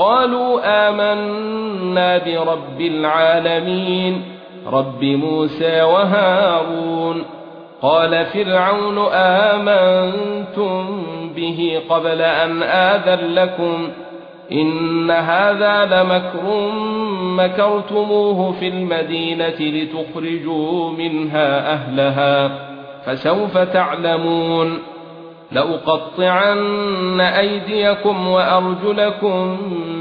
قالوا آمنا برب العالمين رب موسى وهارون. قال فرعون آمنتم به قبل أن آذن لكم إن هذا لمكر مكرتموه في المدينة لتخرجوا منها أهلها فسوف تعلمون. لأقطعن أيديكم وأرجلكم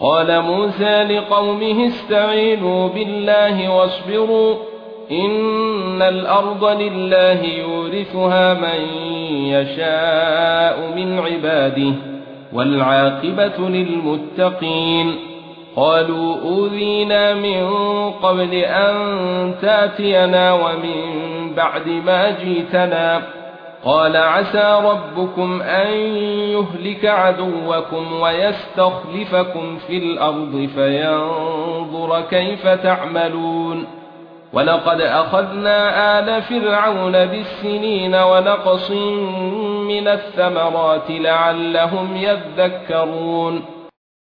قال موسى لقومه استعينوا بالله واصبروا إن الأرض لله يورثها من يشاء من عباده والعاقبة للمتقين. قالوا أوذينا من قبل أن تأتينا ومن بعد ما جئتنا. قال عسى ربكم أن يهلك عدوكم ويستخلفكم في الأرض فينظر كيف تعملون. ولقد أخذنا آل فرعون بالسنين ونقص من الثمرات لعلهم يذكرون.